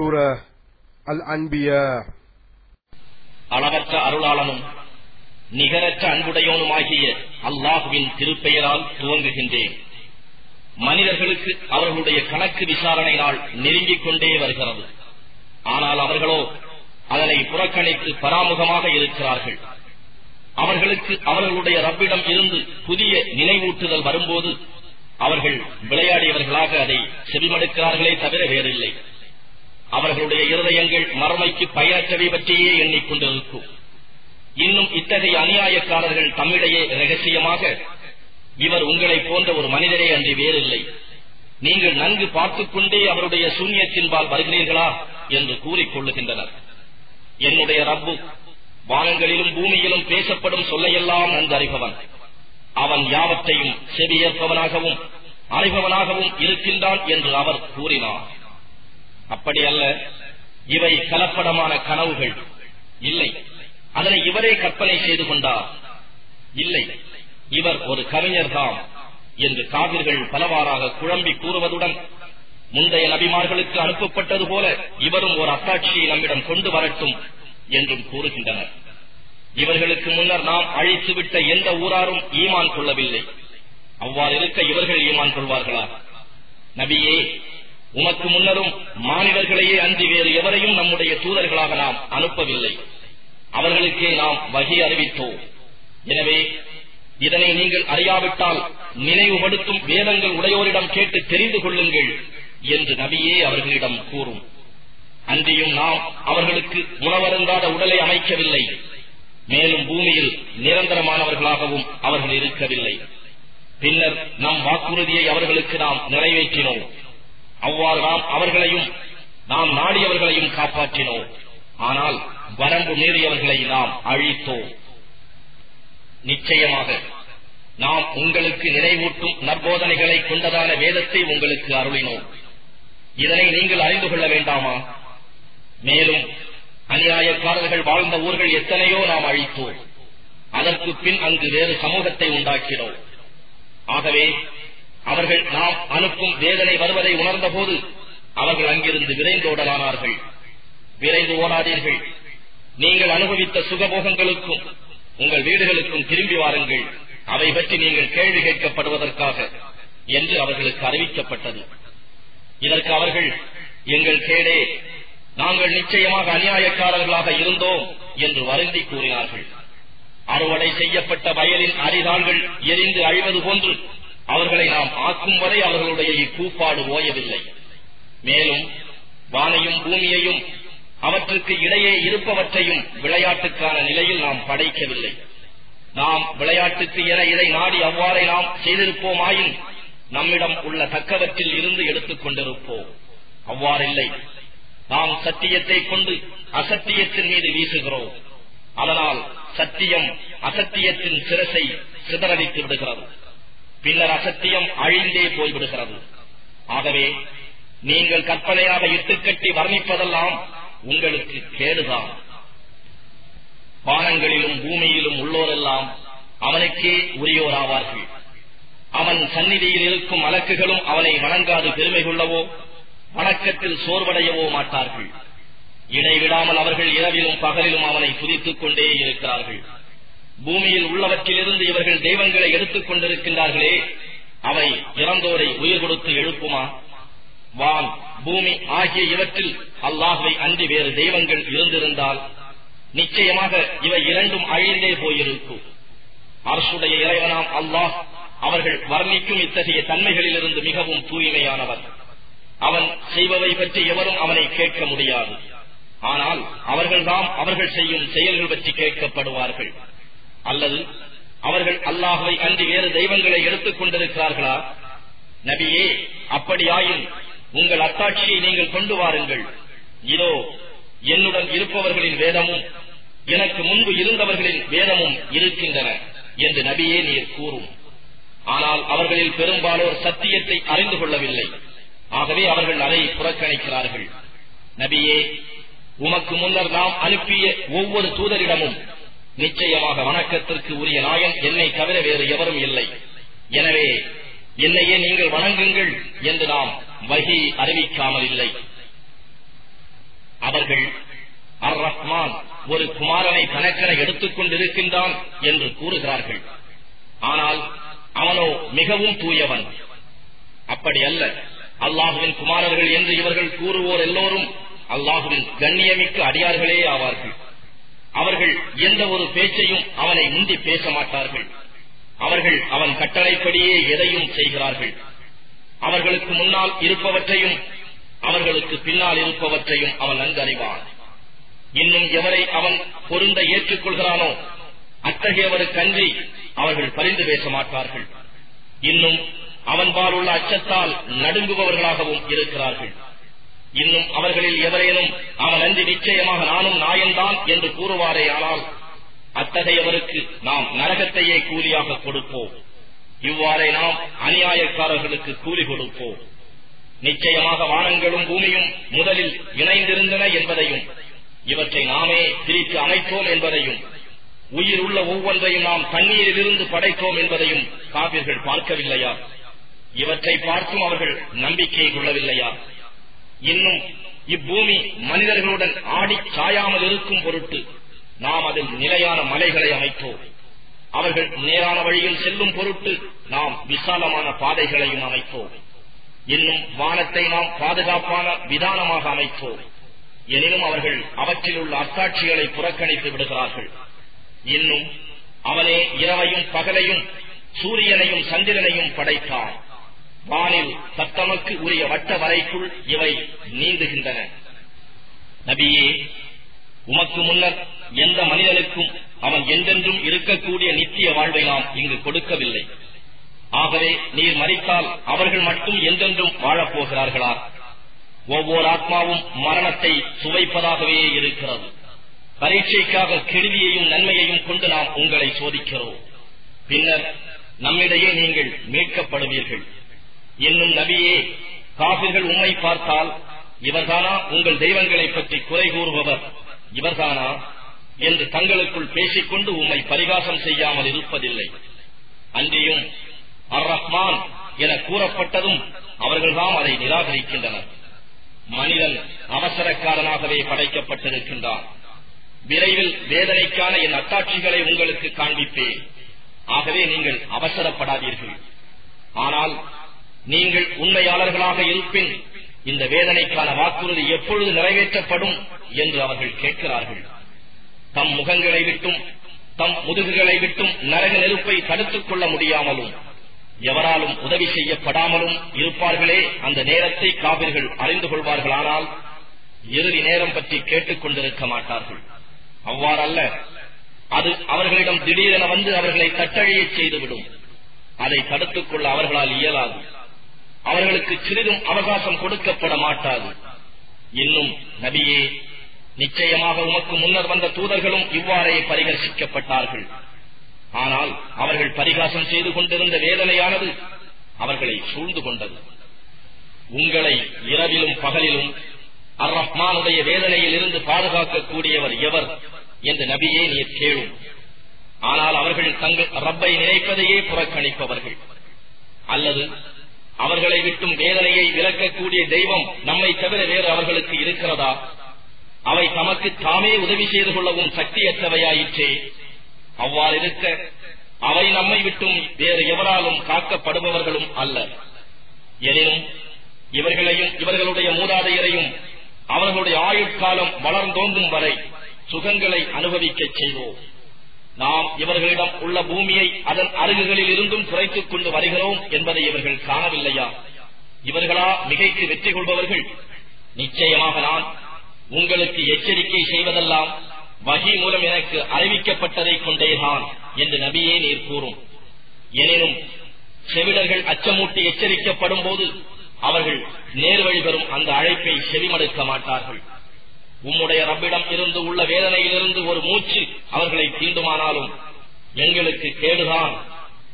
சூரா அல் அன்பியா அளவற்ற அருளாளனும் நிகரற்ற அன்புடையோனுமாகிய அல்லாஹுவின் திருப்பெயரால் துவங்குகின்றேன். மனிதர்களுக்கு அவர்களுடைய கணக்கு விசாரணை நாள் நெருங்கிக் கொண்டே வருகிறது. ஆனால் அவர்களோ அதனை புறக்கணித்து பராமுகமாக இருக்கிறார்கள். அவர்களுக்கு அவர்களுடைய ரப்பிடம் இருந்து புதிய நினைவூட்டுதல் வரும்போது அவர்கள் விளையாடியவர்களாக அதை செவிமடுக்கிறார்களே தவிர வேறில்லை. அவர்களுடைய இருதயங்கள் மறுமைக்கு பயனற்றவை பற்றியே எண்ணிக்கொண்டிருக்கும். இன்னும் இத்தகைய அநியாயக்காரர்கள் தம்மிடையே ரகசியமாக இவர் உங்களை போன்ற ஒரு மனிதரே அன்றி வேறில்லை. நீங்கள் நன்கு பார்த்துக்கொண்டே அவருடைய சூன்யத்தின்பால் வருகிறீர்களா என்று கூறிக்கொள்ளுகின்றனர். என்னுடைய ரப்பு வானங்களிலும் பூமியிலும் பேசப்படும் சொல்லையெல்லாம் நன்கு அறிபவன் அவன் யாவற்றையும் செவியேற்பவனாகவும் அறிபவனாகவும் இருக்கின்றான் என்று அவர் கூறினார். அப்படி அல்ல. இவை கலப்படமான கனவுகள். இல்லை. அதனை இவரே கற்பனை செய்து கொண்டார். இல்லை. இவர் ஒரு கவிஞர் தாம் என்று காவிர்கள் பலவாறாக குழம்பி கூறுவதுடன் முந்தைய நபிமார்களுக்கு அனுப்பப்பட்டது போல இவரும் ஒரு அத்தாட்சியை நம்மிடம் கொண்டு வரட்டும் என்றும் கூறுகின்றனர். இவர்களுக்கு முன்னர் நாம் அழித்துவிட்ட எந்த ஊராரும் ஈமான் கொள்ளவில்லை. அவ்வாறு இருக்க இவர்கள் ஈமான் கொள்வார்களா? நபியே உமக்கு முன்னரும் மாநிலர்களையே அன்றி வேறு எவரையும் நம்முடைய தூதர்களாக நாம் அனுப்பவில்லை. அவர்களுக்கே நாம் வகி அறிவித்தோம். எனவே இதனை நீங்கள் அறியாவிட்டால் நினைவுபடுத்தும் வேதங்கள் உடையோரிடம் கேட்டு தெரிந்து கொள்ளுங்கள் என்று நபியே அவர்களிடம் கூறும். அன்றியும் நாம் அவர்களுக்கு உணவருந்தாத உடலை அமைக்கவில்லை. மேலும் பூமியில் நிரந்தரமானவர்களாகவும் அவர்கள் இருக்கவில்லை. பின்னர் நம் வாக்குறுதியை அவர்களுக்கு நாம் நிறைவேற்றினோம். அவ்வாறு நாம் அவர்களையும் நாம் நாடியவர்களையும் காப்பாற்றினோம். ஆனால் வரம்பு மீறியவர்களை நாம் அழித்தோம். நிச்சயமாக நாம் உங்களுக்கு நினைவூட்டும் நற்போதனைகளை கொண்டதான வேதத்தை உங்களுக்கு அருளினோம். இதனை நீங்கள் அறிந்து கொள்ள வேண்டாமா? மேலும் அநியாயக்காரர்கள் வாழ்ந்த ஊர்கள் எத்தனையோ நாம் அழித்தோம். அதற்கு பின் அங்கு வேறு சமூகத்தை உண்டாக்கினோம். ஆகவே அவர்கள் நாம் அனுப்பும் வேதனை வருவதை உணர்ந்த போது அவர்கள் அங்கிருந்து விரைந்தோடலானார்கள் விரைந்து ஓடாதீர்கள். நீங்கள் அனுபவித்த சுகபோகங்களுக்கும் உங்கள் வீடுகளுக்கும் திரும்பி வாருங்கள். அவை பற்றி நீங்கள் கேள்வி கேட்கப்படுவதற்காக என்று அவர்களுக்கு அறிவிக்கப்பட்டது. இதற்கு அவர்கள் எங்கள் கேடே நாங்கள் நிச்சயமாக அநியாயக்காரர்களாக இருந்தோம் என்று வருந்தி கூறினார்கள். அறுவடை செய்யப்பட்ட வயலின் அரிதாள்கள் எரிந்து அழிவது போன்று அவர்களை நாம் ஆக்கும் வரை அவர்களுடைய இக்கூப்பாடு ஓயவில்லை. மேலும் வானையும் பூமியையும் அவற்றுக்கு இடையே இருப்பவற்றையும் விளையாட்டுக்கான நிலையில் நாம் படைக்கவில்லை. நாம் விளையாட்டுக்கு என இதை நாடி அவ்வாறே நாம் செய்திருப்போமாயின் நம்மிடம் உள்ள தக்கவற்றில் இருந்து எடுத்துக் கொண்டிருப்போம். அவ்வாறில்லை. நாம் சத்தியத்தை கொண்டு அசத்தியத்தின் மீது வீசுகிறோம். அதனால் சத்தியம் அசத்தியத்தின் சிரசை சிதறடித்து விடுகிறது. பின்னர் அசத்தியம் அழிந்தே போய்விடுகிறது. ஆகவே நீங்கள் கற்பனையாக இட்டுக்கட்டி வர்ணிப்பதெல்லாம் உங்களுக்கு கேடுதான். வானங்களிலும் பூமியிலும் உள்ளோரெல்லாம் அவனுக்கே உரியோராவார்கள். அவன் சந்நிதியில் இருக்கும் அலக்குகளும் அவனை வணங்காது பெருமை கொள்ளவோ வணக்கத்தில் சோர்வடையவோ மாட்டார்கள். இடைவிடாமல் அவர்கள் இரவிலும் பகலிலும் அவனை துதித்துக் கொண்டே இருக்கிறார்கள். பூமியில் உள்ளவற்றிலிருந்து இவர்கள் தெய்வங்களை எடுத்துக் கொண்டிருக்கின்றார்களே அவை இறந்தோரை உயிர் கொடுத்து எழுப்புமா? வான் பூமி ஆகிய இவற்றில் அல்லாஹுவை அன்றி வேறு தெய்வங்கள் இருந்திருந்தால் நிச்சயமாக இவை இரண்டும் அழிந்தே போயிருக்கும். அரசுடைய இறைவனாம் அல்லாஹ் அவர்கள் வர்ணிக்கும் இத்தகைய தன்மைகளிலிருந்து மிகவும் தூய்மையானவர். அவன் செய்பவை பற்றி எவரும் அவனை கேட்க முடியாது. ஆனால் அவர்கள்தாம் அவர்கள் செய்யும் செயல்கள் பற்றி கேட்கப்படுவார்கள். அல்லது அவர்கள் அல்லாஹுவை அன்றி வேறு தெய்வங்களை எடுத்துக் கொண்டிருக்கிறார்களா? நபியே அப்படியாயின் உங்கள் அத்தாட்சியை நீங்கள் கொண்டு வாருங்கள். இதோ என்னுடன் இருப்பவர்களின் வேதமும் எனக்கு முன்பு இருந்தவர்களின் வேதமும் இருக்கின்றன என்று நபியே நீர் கூறும். ஆனால் அவர்களில் பெரும்பாலோர் சத்தியத்தை அறிந்து கொள்ளவில்லை. ஆகவே அவர்கள் அதை புறக்கணிக்கிறார்கள். நபியே உமக்கு முன்னர் நாம் அனுப்பிய ஒவ்வொரு தூதரிடமும் நிச்சயமாக வணக்கத்திற்கு உரிய நாயன் என்னை தவிர வேறு எவரும் இல்லை. எனவே என்னையே நீங்கள் வணங்குங்கள் என்று நாம் வகி அறிவிக்காமல் இல்லை. அவர்கள் அர் ரஹ்மான் ஒரு குமாரனை தனக்கென எடுத்துக் கொண்டிருக்கின்றான் என்று கூறுகிறார்கள். ஆனால் அவனோ மிகவும் தூயவன். அப்படி அல்ல. அல்லாஹுவின் குமாரர்கள் என்று இவர்கள் கூறுவோர் எல்லோரும் அல்லாஹுவின் கண்ணியமிக்க அடியார்களே ஆவார்கள். அவர்கள் எந்த ஒரு பேச்சையும் அவனை முந்தி பேச மாட்டார்கள். அவர்கள் அவன் கட்டளைப்படியே எதையும் செய்கிறார்கள். அவர்களுக்கு முன்னால் இருப்பவற்றையும் அவர்களுக்கு பின்னால் இருப்பவற்றையும் அவன் நன்கறிவான். இன்னும் எவரை அவன் பொருந்த ஏற்றுக்கொள்கிறானோ அத்தகையவருக்கன்றி அவர்கள் பரிந்து பேச மாட்டார்கள். இன்னும் அவன் உள்ள அச்சத்தால் நடுங்குபவர்களாகவும் இருக்கிறார்கள். இன்னும் அவர்களில் எவரேனும் அவன் அன்றி நிச்சயமாக நானும் நாயன்தான் என்று கூறுவாரே ஆனால் அத்தகையவருக்கு நாம் நரகத்தையே கூலியாக கொடுப்போம். இவ்வாறே நாம் அநியாயக்காரர்களுக்கு கூலி கொடுப்போம். நிச்சயமாக வானங்களும் பூமியும் முதலில் இணைந்திருந்தன என்பதையும் இவற்றை நாமே பிரித்து அமைத்தோம் என்பதையும் உயிர் உள்ள ஒவ்வொன்றையும் நாம் தண்ணீரிலிருந்து படைத்தோம் என்பதையும் காவிர்கள் பார்க்கவில்லையா? இவற்றை பார்த்தும் அவர்கள் நம்பிக்கை கொள்ளவில்லையா? இன்னும் இப்பூமி மனிதர்களுடன் ஆடி சாயாமல் இருக்கும் பொருட்டு நாம் அதில் நிலையான மலைகளை அமைப்போம். அவர்கள் நேரான வழியில் செல்லும் பொருட்டு நாம் விசாலமான பாதைகளையும் அமைப்போம். இன்னும் வானத்தை நாம் பாதுகாப்பான விதானமாக அமைப்போம். எனினும் அவர்கள் அவற்றில் உள்ள அத்தாட்சிகளை புறக்கணித்து விடுகிறார்கள். இன்னும் அவனே இரவையும் பகலையும் சூரியனையும் சந்திரனையும் படைத்தான். வானில் சத்தமக்கு உரிய வட்ட வரைக்குள் இவை நீந்துகின்றன. நபியே உமக்கு முன்னர் எந்த மனிதனுக்கும் அவன் என்றென்றும் இருக்கக்கூடிய நித்திய வாழ்வை நாம் இங்கு கொடுக்கவில்லை. ஆகவே நீர் மறித்தால் அவர்கள் மட்டும் என்றென்றும் வாழப்போகிறார்களா? ஒவ்வொரு ஆத்மாவும் மரணத்தை சுவைப்பதாகவே இருக்கிறது. பரீட்சைக்காக கெடுதியையும் நன்மையையும் கொண்டு நாம் உங்களை சோதிக்கிறோம். பின்னர் நம்மிடையே நீங்கள் மீட்கப்படுவீர்கள். என்னும் நபியே காபிர்கள் உண்மை பார்த்தால் இவர்தானா உங்கள் தெய்வங்களை பற்றி குறை கூறுபவர். இவர்தானா என்று தங்களுக்குள் பேசிக்கொண்டு உம்மை பரிகாசம் செய்யாமல் இருப்பதில்லை. அன்றியும் அர் ரஹ்மான் என கூறப்பட்டதும் அவர்கள்தான் அதை நிராகரிக்கின்றனர். மனிதன் அவசரக்காரனாகவே படைக்கப்பட்டிருக்கின்றான். விரைவில் வேதனைக்கான என் அத்தாட்சிகளை உங்களுக்கு காண்பிப்பேன். ஆகவே நீங்கள் அவசரப்படாதீர்கள். ஆனால் நீங்கள் உண்மையாளர்களாக இருப்பின் இந்த வேதனைக்கான வாக்குறுதி எப்பொழுது நிறைவேற்றப்படும் என்று அவர்கள் கேட்கிறார்கள். தம் முகங்களை விட்டும் தம் முதுகுகளை விட்டும் நரக நெருப்பை தடுத்துக் கொள்ள முடியாமலும் எவராலும் உதவி செய்யப்படாமலும் இருப்பார்களே அந்த நேரத்தை காவிர்கள் அறிந்து கொள்வார்களானால் இறுதி நேரம் பற்றி கேட்டுக் கொண்டிருக்க மாட்டார்கள். அவ்வாறல்ல அது அவர்களிடம் திடீரென வந்து அவர்களை தட்டழியச் செய்துவிடும். அதை தடுத்துக் கொள்ள அவர்களால் இயலாது. அவர்களுக்கு சிறிதும் அவகாசம் கொடுக்கப்பட மாட்டாது. இன்னும் நபியே நிச்சயமாக உமக்கு முன்னர் வந்த தூதர்களும் இவ்வாறே பரிகர்சிக்கப்பட்டார்கள் ஆனால் அவர்கள் பரிகாசம் செய்து கொண்டிருந்த வேதனையானது அவர்களை சூழ்ந்து கொண்டது. உங்களை இரவிலும் பகலிலும் அர் ரஹ்மானுடைய வேதனையில் இருந்து பாதுகாக்கக்கூடியவர் எவர் என்று நபியே நீர் கேளும். ஆனால் அவர்கள் தங்கள் ரப்பை நினைப்பதையே புறக்கணிப்பவர்கள். அல்லது அவர்களை விட்டும் வேதனையை விலக்கக்கூடிய தெய்வம் நம்மை தவிர வேறு அவர்களுக்கு இருக்கிறதா? அவை தமக்கு தாமே உதவி செய்து கொள்ளவும் சக்தியற்றவையாயிற்றே. அவ்வாறிருக்க அவை நம்மை விட்டும் வேறு எவராலும் காக்கப்படுபவர்களும் அல்ல. எனினும் இவர்களையும் இவர்களுடைய மூதாதையரையும் அவர்களுடைய ஆயுட்காலம் வளர்ந்தோங்கும் வரை சுகங்களை அனுபவிக்கச் செய்வோம். நாம் இவர்களிடம் உள்ள பூமியை அதன் அருகுகளில் இருந்தும் குறைத்துக் கொண்டு வருகிறோம் என்பதை இவர்கள் காணவில்லையா? இவர்களா மிகைக்கு வெற்றி கொள்பவர்கள்? நிச்சயமாக நான். உங்களுக்கு எச்சரிக்கை செய்வதெல்லாம் வகி மூலம் எனக்கு அறிவிக்கப்பட்டதை கொண்டேதான் என்று நபியே நீர் கூறும். எனினும் செவிடர்கள் அச்சமூட்டி எச்சரிக்கப்படும் போது அவர்கள் நேர்வழி பெறும் அந்த அழைப்பை செவிமடுக்க மாட்டார்கள். உம்முடைய ரப்பிடம் இருந்து உள்ள வேதனையிலிருந்து ஒரு மூச்சு அவர்களை தீண்டுமானாலும் எங்களுக்கு கேடுதான்.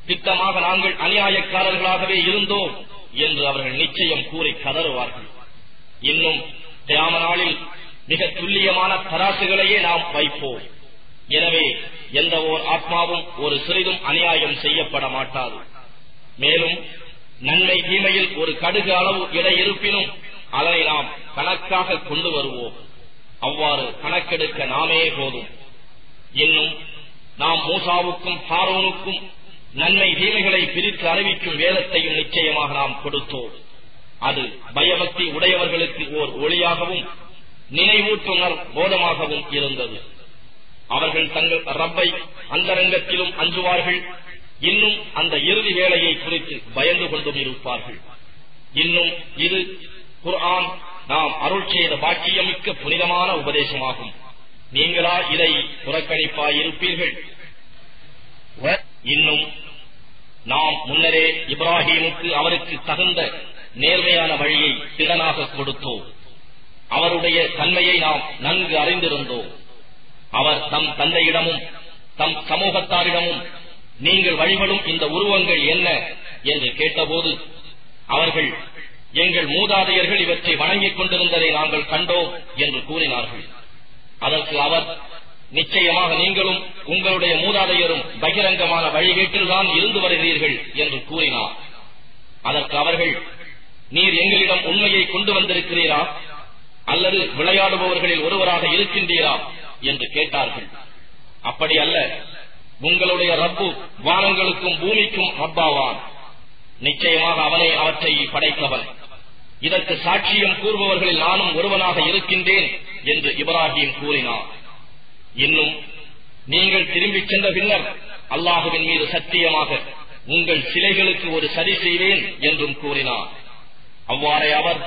திட்டமாக நாங்கள் அநியாயக்காரர்களாகவே இருந்தோம் என்று அவர்கள் நிச்சயம் கூறி கதறுவார்கள். இன்னும் தியாம நாளில் மிக துல்லியமான தராசுகளையே நாம் வைப்போம். எனவே எந்த ஓர் ஆத்மாவும் ஒரு சிறிதும் அநியாயம் செய்யப்பட மாட்டாது. மேலும் நன்மை தீமையில் ஒரு கடுகு அளவு இடை இருப்பினும் அதனை நாம் கணக்காக கொண்டு வருவோம். அவ்வாறு கணக்கெடுக்க நாமே போதும். இன்னும் நாம் மூசாவுக்கும் ஹாரோனுக்கும் நன்மை தீமைகளை பிரித்து அறிவிக்கும் வேதத்தையும் நிச்சயமாக நாம் கொடுத்தோம். அது பயபக்தி உடையவர்களுக்கு ஓர் ஒளியாகவும் நினைவூட்டுணர் போதமாகவும் இருந்தது. அவர்கள் தங்கள் ரப்பை அந்தரங்கத்திலும் அஞ்சுவார்கள். இன்னும் அந்த இறுதி வேலையை குறித்து பயந்து கொண்டும் இருப்பார்கள். இன்னும் இது குர்ஆன் நாம் அருள் செய்த பாக்கியமிக்க புனிதமான உபதேசமாகும். நீங்களா இதை புறக்கணிப்பாயிருப்பீர்கள். இன்னும் நாம் முன்னரே இப்ராஹிமுக்கு அவருக்கு தகுந்த நேர்மையான வழியை திறனாக கொடுத்தோம். அவருடைய தன்மையை நாம் நன்கு அறிந்திருந்தோம். அவர் தம் தந்தையிடமும் தம் சமூகத்தாரிடமும் நீங்கள் வழிபடும் இந்த உருவங்கள் என்ன? என்று கேட்டபோது அவர்கள் எங்கள் மூதாதையர்கள் இவற்றை வணங்கிக் கொண்டிருந்ததை நாங்கள் கண்டோம் என்று கூறினார்கள். அதற்கு அவர் நிச்சயமாக நீங்களும் உங்களுடைய மூதாதையரும் பகிரங்கமான வழிகேட்டில்தான் இருந்து வருகிறீர்கள் என்று கூறினார். அதற்கு அவர்கள் நீர் எங்களிடம் உண்மையை கொண்டு வந்திருக்கிறீரா? அல்லது விளையாடுபவர்களில் ஒருவராக இருக்கின்றீரா? என்று கேட்டார்கள். அப்படி அல்ல. உங்களுடைய ரப்பு வானங்களுக்கும் பூமிக்கும் ரப்பாவான் நிச்சயமாக அவனே அவற்றை படைத்தவன் இதற்கு சாட்சியம் கூறுபவர்களில் நானும் ஒருவனாக இருக்கின்றேன் என்று இப்ராஹிம் கூறினார். இன்னும் நீங்கள் திரும்பிச் சென்ற பின்னர் அல்லாஹுவின் மீது சத்தியமாக உங்கள் சிலைகளுக்கு ஒரு சரி செய்வேன் என்றும் கூறினார். அவ்வாறே அவர்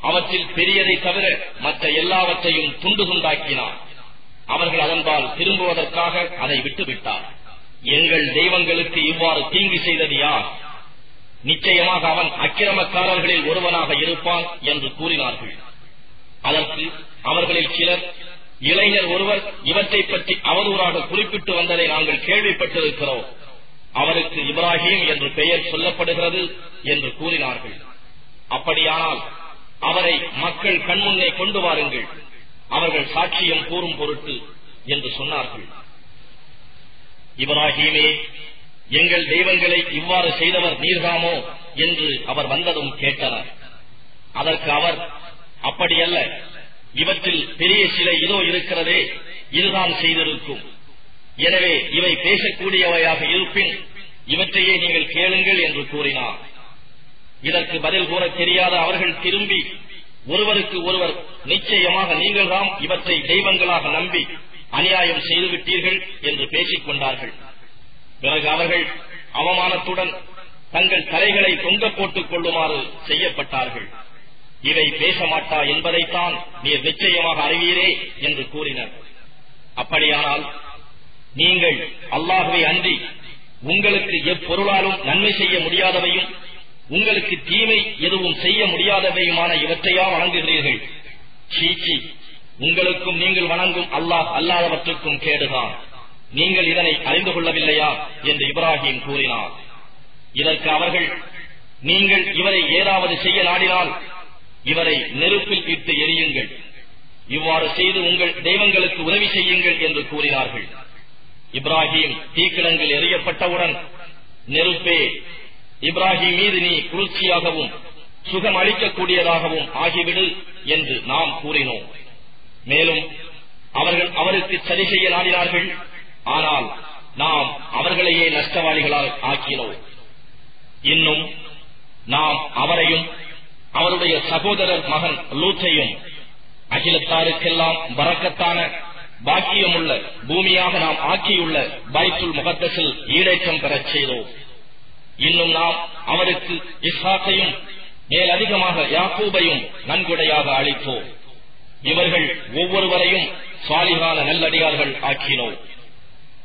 அவற்றில் பெரியதை தவிர மற்ற எல்லாவற்றையும் துண்டு துண்டாக்கினார். அவர்கள் அதன்பால் திரும்புவதற்காக அதை விட்டுவிட்டார். எங்கள் தெய்வங்களுக்கு இவ்வாறு தீங்கு செய்தது யார்? நிச்சயமாக அவன் அக்கிரமக்காரர்களில் ஒருவனாக இருப்பான் என்று கூறினார்கள். அதற்கு அவர்களில் சிலர் இளைஞர் ஒருவர் இவற்றை பற்றி அவதூறாக குறிப்பிட்டு வந்ததை நாங்கள் கேள்விப்பட்டிருக்கிறோம். அவருக்கு இப்ராஹிம் என்று பெயர் சொல்லப்படுகிறது என்று கூறினார்கள். அப்படியானால் அவரை மக்கள் கண்முன்னே கொண்டு வாருங்கள். அவர்கள் சாட்சியம் கூறும் பொருட்டு என்று சொன்னார்கள். இப்ராஹிமே எங்கள் தெய்வங்களை இவ்வாறு செய்தவர் நீர்தாமோ என்று அவர் வந்ததும் கேட்டனர். அதற்கு அவர் அப்படியல்ல. இவற்றில் பெரிய சிலை இதோ இருக்கிறதே. இதுதான் செய்திருக்கும். எனவே இவை பேசக்கூடியவையாக இருப்பின் இவற்றையே நீங்கள் கேளுங்கள் என்று கூறினார். இதற்கு பதில் கூற தெரியாத அவர்கள் திரும்பி ஒருவருக்கு ஒருவர் நிச்சயமாக நீங்கள்தான் இவற்றை தெய்வங்களாக நம்பி அநியாயம் செய்துவிட்டீர்கள் என்று பேசிக் கொண்டார்கள். பிறகு அவர்கள் அவமானத்துடன் தங்கள் தலைகளை தொங்க போட்டுக் கொள்ளுமாறு செய்யப்பட்டார்கள். இவை பேச மாட்டா என்பதைத்தான் நீர் நிச்சயமாக அறிவீரே என்று கூறினர். அப்படியானால் நீங்கள் அல்லாஹுவை அன்றி உங்களுக்கு எப்பொருளாலும் நன்மை செய்ய முடியாதவையும் உங்களுக்கு தீமை எதுவும் செய்ய முடியாதவையுமான இவற்றையா வணங்குகிறீர்கள்? சீச்சி உங்களுக்கும் நீங்கள் வணங்கும் அல்லாஹ் அல்லாதவற்றுக்கும் கேடுதான். நீங்கள் இதனை அறிந்து கொள்ளவில்லையா? என்று இப்ராஹிம் கூறினார். இதற்கு அவர்கள் நீங்கள் இவரை ஏதாவது செய்ய நாடினால் இவரை நெருப்பில் இட்டு எரியுங்கள் இவ்வாறு செய்து உங்கள் தெய்வங்களுக்கு உதவி செய்யுங்கள் என்று கூறினார்கள். இப்ராஹிம் தீக்கிடங்கள் எறியப்பட்டவுடன் நெருப்பே இப்ராஹிம் மீது நீ குளிர்ச்சியாகவும் சுகம் அளிக்கக்கூடியதாகவும் ஆகிவிடு என்று நாம் கூறினோம். மேலும் அவர்கள் அவருக்கு சரி செய்ய நாடினார்கள் ஆனால் நாம் அவர்களையே நஷ்டவாளிகளால் ஆக்கினோம். இன்னும் நாம் அவரையும் அவருடைய சகோதரர் மகன் லூத்தையும் அகிலத்தாருக்கெல்லாம் வரக்கத்தான பாக்கியமுள்ள பூமியாக நாம் ஆக்கியுள்ள பைத்துல் முகத்தசில் ஈடேற்றம் பெறச் செய்தோம். இன்னும் நாம் அவருக்கு இஸ்ஹாக்கையும் மேலதிகமாக யாக்கூபையும் நன்கொடையாக அளித்தோம். இவர்கள் ஒவ்வொருவரையும் சுவாலிகான நல்லடியார்கள் ஆக்கினோம்.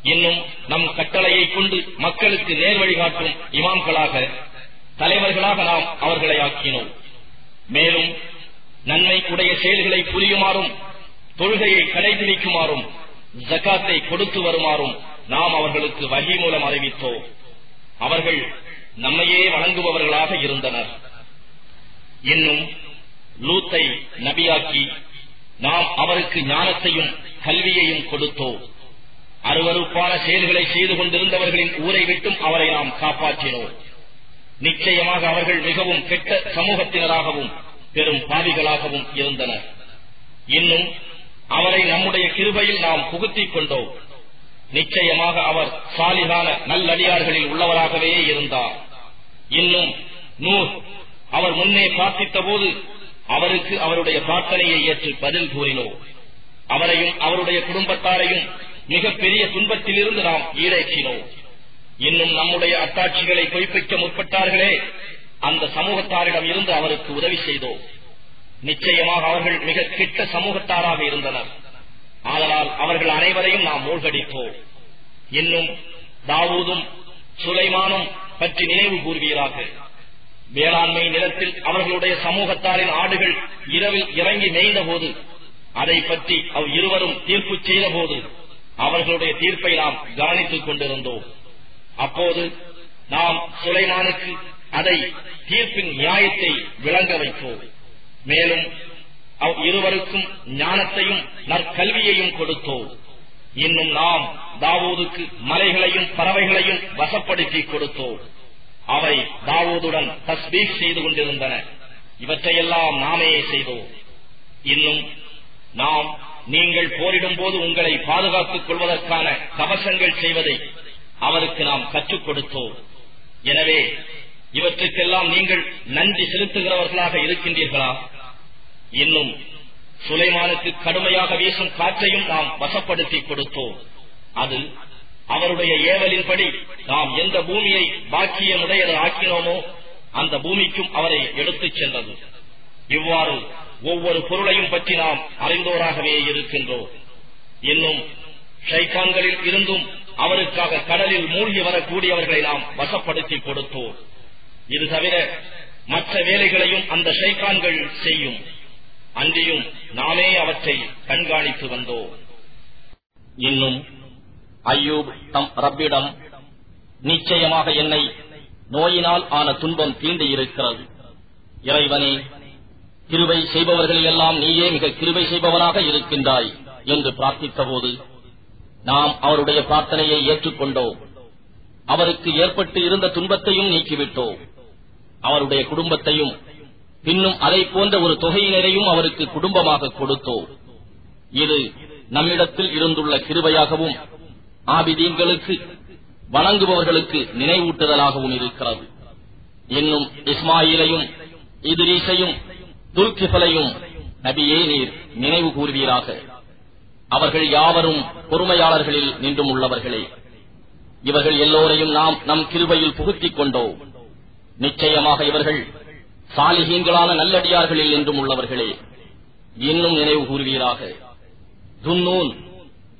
இன்னும் நம் கட்டளையை கொண்டு மக்களுக்கு நேர் வழிகாட்டும் இமாம்களாக தலைவர்களாக நாம் அவர்களை ஆக்கினோம். மேலும் நன்மை உடைய செயல்களை புரியுமாறும் தொழுகையை கடைபிடிக்குமாறும் ஜக்காத்தை கொடுத்து வருமாறும் நாம் அவர்களுக்கு வகி மூலம் அறிவித்தோம். அவர்கள் நம்மையே வணங்குபவர்களாக இருந்தனர். இன்னும் லூத்தை நபியாக்கி நாம் அவருக்கு ஞானத்தையும் கல்வியையும் கொடுத்தோம். அருவறுப்பான செயல்களை செய்து கொண்டிருந்தவர்களின் ஊரை விட்டும் அவரை நாம் காப்பாற்றினோம். நிச்சயமாக அவர்கள் மிகவும் கெட்ட சமூகத்தினராகவும் பெரும் பாவிகளாகவும் இருந்தனர். இன்னும் அவரை நம்முடைய கிருபையில் நாம் புகுத்திக் கொண்டோம். நிச்சயமாக அவர் சாலிகான நல்லடியார்களில் உள்ளவராகவே இருந்தார். இன்னும் நூர் அவர் முன்னே பிரார்த்தித்த போது அவருக்கு அவருடைய பிரார்த்தனையை ஏற்று பதில் கூறினோம். அவரையும் அவருடைய குடும்பத்தாரையும் மிகப்பெரிய துன்பத்திலிருந்து நாம் ஈடேற்றினோம். இன்னும் நம்முடைய அத்தாட்சிகளை பொய்ப்பிக்க முற்பட்டார்களே அந்த சமூகத்தாரிடம் இருந்து அவருக்கு உதவி செய்தோம். நிச்சயமாக அவர்கள் மிக கிட்ட சமூகத்தாராக இருந்தனர். ஆதலால் அவர்கள் அனைவரையும் நாம் மூழ்கடித்தோம். இன்னும் தாவூதும் சுலைமானும் பற்றி நினைவு கூறுவீராக வேளாண்மை நிலத்தில் அவர்களுடைய சமூகத்தாரின் ஆடுகள் இரவில் இறங்கி மேய்ந்த போது அதை பற்றி அவ் இருவரும் தீர்ப்பு செய்த போது அவர்களுடைய தீர்ப்பை நாம் கவனித்துக் கொண்டிருந்தோம். அப்போது நாம் சுலைமானுக்கு அதை தீர்ப்பின் நியாயத்தை விளங்க வைத்தோம். மேலும் அவ் இருவருக்கும் ஞானத்தையும் நற்கல்வியையும் கொடுத்தோம். இன்னும் நாம் தாவூதுக்கு மலைகளையும் பறவைகளையும் வசப்படுத்தி கொடுத்தோம். அவை தாவூதுடன் தஸ்பீக் செய்து கொண்டிருந்தன. இவற்றையெல்லாம் நாமே செய்தோம். இன்னும் நாம் நீங்கள் போரிடும் போது உங்களை பாதுகாத்துக் கொள்வதற்கான கவசங்கள் செய்வதை அவருக்கு நாம் கற்றுக் கொடுத்தோம். எனவே இவற்றுக்கெல்லாம் நீங்கள் நன்றி செலுத்துகிறவர்களாக இருக்கின்றீர்களா? இன்னும் சுலைமானுக்கு கடுமையாக வீசும் காற்றையும் நாம் வசப்படுத்தி கொடுத்தோம். அது அவருடைய ஏவலின்படி நாம் எந்த பூமியை பாக்கியமுடையது ஆக்கினோமோ அந்த பூமிக்கும் அவரை எடுத்துச் சென்றது. இவ்வாறு ஒவ்வொரு பொருளையும் பற்றி நாம் அறிந்தோராகவே இருக்கின்றோம். இன்னும் ஷைகான்களில் இருந்தும் அவருக்காக கடலில் மூழ்கி வரக்கூடியவர்களை நாம் வசப்படுத்தி கொடுத்தோம். இது தவிர மற்ற வேலைகளையும் அந்த ஷைகான்கள் செய்யும். அன்றியும் நாமே அவற்றை கண்காணித்து வந்தோம். இன்னும் ஐயூப் தம் ரப்பிடம் நிச்சயமாக என்னை நோயினால் ஆன துன்பம் தீண்டி இருக்கிறது இறைவனே கிருபை செய்பவர்கள் எல்லாம் நீயே மிக கிருபை செய்பவனாக இருக்கின்றாய் என்று பிரார்த்தித்த போது நாம் அவருடைய பிரார்த்தனையை ஏற்றுக்கொண்டோம். அவருக்கு ஏற்பட்டு இருந்த துன்பத்தையும் நீக்கிவிட்டோம். அவருடைய குடும்பத்தையும் பின்னும் அதை போன்ற ஒரு தொகையினரையும் அவருக்கு குடும்பமாக கொடுத்தோம். இது நம்மிடத்தில் இருந்துள்ள கிருபையாகவும் ஆபிதீன்களுக்கு வணங்குபவர்களுக்கு நினைவூட்டுதலாகவும் இருக்கிறது. இன்னும் இஸ்மாயிலையும் இதிரீசையும் துல்கிஃபலையும் நபியே நீர் நினைவு கூறுவீராக. அவர்கள் யாவரும் பொறுமையாளர்களில் நின்றும் உள்ளவர்களே. இவர்கள் எல்லோரையும் நாம் நம் கிருபையில் புகுத்திக் கொண்டோம். நிச்சயமாக இவர்கள் சாலிகீன்களான நல்லடியார்களில் என்றும் உள்ளவர்களே. இன்னும் நினைவு கூறுவீராக. துன்னூன்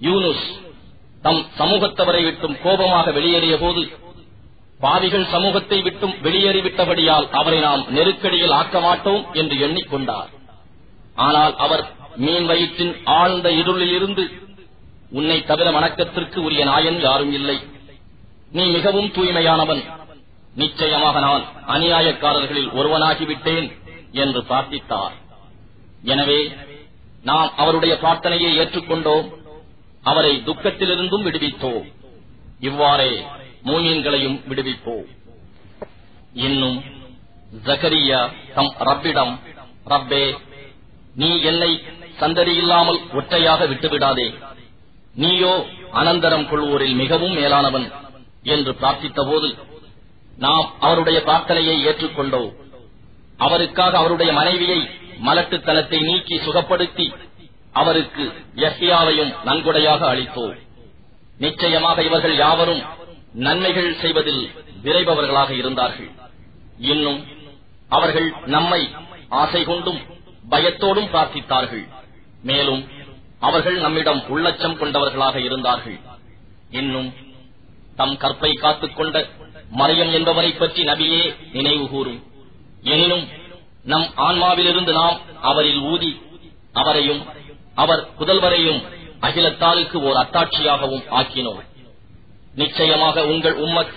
யூனுஸ் தம் சமூகத்தவரை விட்டும் கோபமாக வெளியேறிய போது பாவிகள் சமூகத்தை விட்டும் வெளியேறிவிட்டபடியால் அவரை நாம் நெருக்கடியில் ஆக்க மாட்டோம் என்று எண்ணிக்கொண்டார். ஆனால் அவர் மீன் வயிற்றின் ஆழ்ந்த இருளில் இருந்து உன்னை தவிர வணக்கத்திற்கு உரிய நாயன் யாரும் இல்லை. நீ மிகவும் தூய்மையானவன். நிச்சயமாக நான் அநியாயக்காரர்களில் ஒருவனாகிவிட்டேன் என்று பிரார்த்தித்தார். எனவே நாம் அவருடைய பிரார்த்தனையை ஏற்றுக்கொண்டோம். அவரை துக்கத்திலிருந்தும் விடுவித்தோம். இவ்வாறே மூமீன்களையும் விடுவிப்போம் இன்னும் ஜகரியா தம் ரப்பிடம் ரப்பே நீ என்னை சந்ததியில்லாமல் ஒற்றையாக விட்டுவிடாதே. நீயோ அனந்தரம் கொள்வோரில் மிகவும் மேலானவன் என்று பிரார்த்தித்த போது நாம் அவருடைய பிரார்த்தனையை ஏற்றுக்கொண்டோம் அவருக்காக அவருடைய மனைவியை மலட்டுத்தனத்தை நீக்கி சுகப்படுத்தி அவருக்கு யஹ்யாவையும் நன்கொடையாக அளித்தோம் நிச்சயமாக இவர்கள் யாவரும் நன்மைகள் செய்வதில் விரைபவர்களாக இருந்தார்கள். இன்னும் அவர்கள் நம்மை ஆசை கொண்டும் பயத்தோடும் பிரார்த்தித்தார்கள். மேலும் அவர்கள் நம்மிடம் உள்ளச்சம் கொண்டவர்களாக இருந்தார்கள். இன்னும் தம் கற்பை காத்துக்கொண்ட மறையம் என்பவரை பற்றி நபியே நினைவு கூறும். எனினும் நம் ஆன்மாவிலிருந்து நாம் அவரில் ஊதி அவரையும் அவர் புதல்வரையும் அகிலத்தாருக்கு ஓர் அத்தாட்சியாகவும் ஆக்கினோம். நிச்சயமாக உங்கள் உம்மத்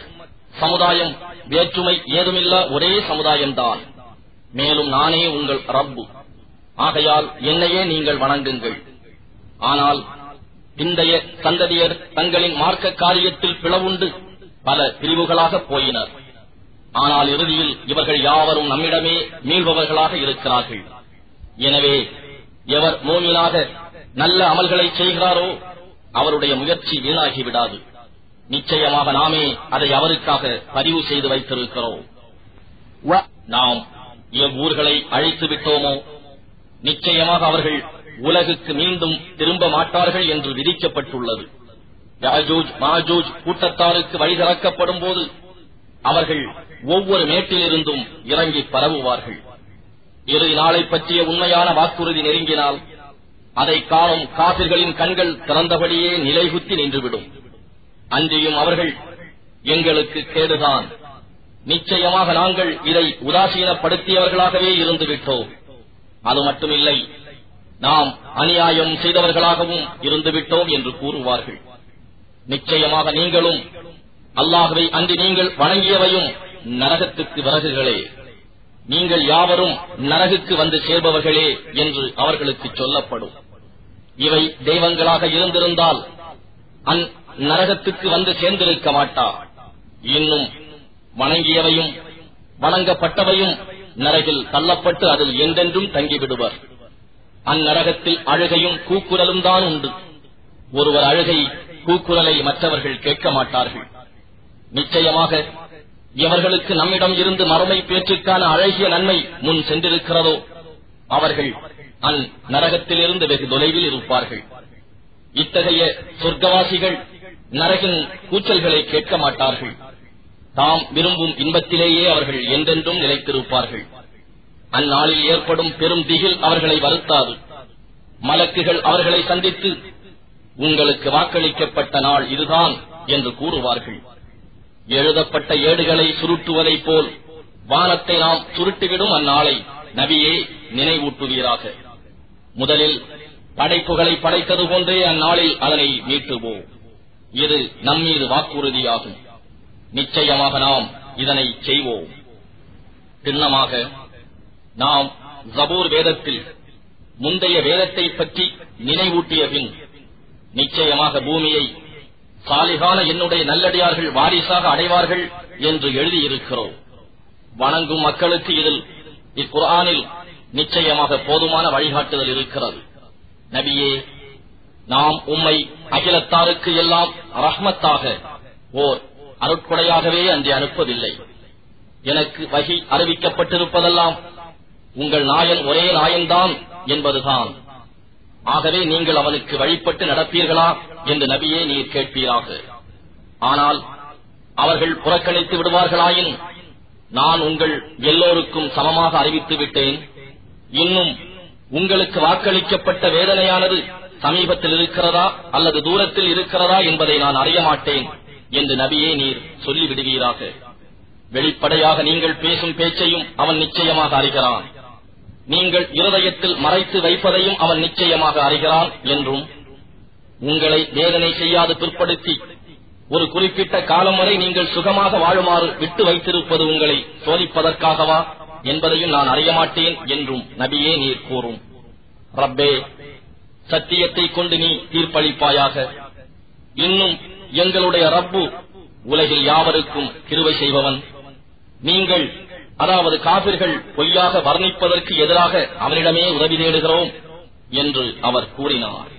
சமுதாயம் வேற்றுமை ஏதுமில்லா ஒரே சமுதாயம்தான். மேலும் நானே உங்கள் ரப்பு. ஆகையால் என்னையே நீங்கள் வணங்குங்கள். ஆனால் பிந்தைய சந்ததியர் தங்களின் மார்க்க காரியத்தில் பிளவுண்டு பல பிரிவுகளாக போயினர். ஆனால் இறுதியில் இவர்கள் யாவரும் நம்மிடமே மீள்பவர்களாக இருக்கிறார்கள். எனவே எவர் மோமினாக நல்ல அமல்களை செய்கிறாரோ அவருடைய முயற்சி வீணாகிவிடாது. நிச்சயமாக நாமே அதை அவருக்காக பதிவு செய்து வைத்திருக்கிறோம். நாம் எவ்வூர்களை அழைத்து விட்டோமோ நிச்சயமாக அவர்கள் உலகுக்கு மீண்டும் திரும்ப மாட்டார்கள் என்று விதிக்கப்பட்டுள்ளது. யாஜூஜ் மாஜூஜ் கூட்டத்தாருக்கு வழி திறக்கப்படும் போது அவர்கள் ஒவ்வொரு மேட்டிலிருந்தும் இறங்கி பரவுவார்கள். இறுதி நாளை பற்றிய உண்மையான வாக்குறுதி நெருங்கினால் அதை காணும் காபிர்களின் கண்கள் திறந்தபடியே நிலைகுத்தி நின்றுவிடும். அன்றியும் அவர்கள் எங்களுக்கு கேடுதான். நிச்சயமாக நாங்கள் இதை உதாசீனப்படுத்தியவர்களாகவே இருந்து விட்டோம் அது மட்டுமில்லை நாம் அநியாயம் செய்தவர்களாகவும் இருந்துவிட்டோம் என்று கூறுவார்கள். நிச்சயமாக நீங்களும் அல்லாகவே அன்றி நீங்கள் வணங்கியவையும் நரகத்துக்கு விறகுகளே. நீங்கள் யாவரும் நரகுக்கு வந்து சேர்பவர்களே என்று அவர்களுக்கு சொல்லப்படும். இவை தெய்வங்களாக இருந்திருந்தால் அந் நரகத்துக்கு வந்து சேர்ந்திருக்க மாட்டா. இன்னும் வணங்கியவையும் வணங்கப்பட்டவையும் நரகில் தள்ளப்பட்டு அதில் என்றென்றும் தங்கிவிடுவர். அந்நரகத்தில் அழுகையும் கூக்குரலும் தான் உண்டு. ஒருவர் அழுகை கூக்குரலை மற்றவர்கள் கேட்க மாட்டார்கள். நிச்சயமாக எவர்களுக்கு நம்மிடம் இருந்து மறுமை பேச்சுக்கான அழகிய நன்மை முன் சென்றிருக்கிறதோ அவர்கள் அந் நரகத்திலிருந்து வெகு தொலைவில் இருப்பார்கள். இத்தகைய சொர்க்கவாசிகள் நரகின் கூச்சல்களை கேட்க மாட்டார்கள். தாம் விரும்பும் இன்பத்திலேயே அவர்கள் என்றென்றும் நிலைத்திருப்பார்கள். அந்நாளில் ஏற்படும் பெரும் திகில் அவர்களை வருத்தாது. மலக்குகள் அவர்களை சந்தித்து உங்களுக்கு வாக்களிக்கப்பட்ட நாள் இதுதான் என்று கூறுவார்கள். எழுதப்பட்ட ஏடுகளை சுருட்டுவதைப் போல் வானத்தை நாம் சுருட்டிவிடும் அந்நாளை நபியே நினைவூட்டுவீராக. முதலில் படைப்புகளை படைத்தது போன்றே அந்நாளில் அதனை நீட்டுவோம் இது நம்மீது வாக்குறுதியாகும். நிச்சயமாக நாம் இதனை செய்வோம். பின்னமாக நாம் ஜபூர் வேதத்தில் முந்தைய வேதத்தை பற்றி நினைவூட்டிய பின் நிச்சயமாக பூமியை சாலிகான என்னுடைய நல்லடியார்கள் வாரிசாக அடைவார்கள் என்று எழுதியிருக்கிறோம். வணங்கும் மக்களுக்கு இதில் இக்குரானில் நிச்சயமாக போதுமான வழிகாட்டுதல் இருக்கிறது. நபியே நாம் உம்மை அகிலத்தாருக்கு எல்லாம் ரஹ்மத்தாக ஓர் அருட்கொடையாகவே அன்றி அனுப்பவில்லை. எனக்கு வகி அறிவிக்கப்பட்டிருப்பதெல்லாம் உங்கள் நாயன் ஒரே நாயன்தான் என்பதுதான். ஆகவே நீங்கள் அவனுக்கு வழிபட்டு நடப்பீர்களா என்று நபியே நீர் கேட்பீராக. ஆனால் அவர்கள் புறக்கணித்து விடுவார்களாயின் நான் உங்கள் எல்லோருக்கும் சமமாக அறிவித்து விட்டேன். இன்னும் உங்களுக்கு வாக்களிக்கப்பட்ட வேதனையானது சமீபத்தில் இருக்கிறதா அல்லது தூரத்தில் இருக்கிறதா என்பதை நான் அறிய மாட்டேன் என்று நபியே நீர் சொல்லிவிடுவீராக. வெளிப்படையாக நீங்கள் பேசும் பேச்சையும் அவன் நிச்சயமாக அறிகிறான். நீங்கள் இருதயத்தில் மறைத்து வைப்பதையும் அவன் நிச்சயமாக அறிகிறான் என்றும் உங்களை வேதனை செய்யாது பிற்படுத்தி ஒரு குறிப்பிட்ட காலம் வரை நீங்கள் சுகமாக வாழுமாறு விட்டு வைத்திருப்பது உங்களை சோதிப்பதற்காகவா என்பதையும் நான் அறிய மாட்டேன் என்றும் நபியே நீர் கூறும். ரப்பே சத்தியத்தை கொண்டு நீ தீர்ப்பளிப்பாயாக. இன்னும் எங்களுடைய ரப்பு உலகில் யாவருக்கும் கிருவை செய்பவன். நீங்கள் அதாவது காபிர்கள் பொய்யாக வர்ணிப்பதற்கு எதிராக அவனிடமே உதவி தேடுகிறோம் என்று அவர் கூறினார்.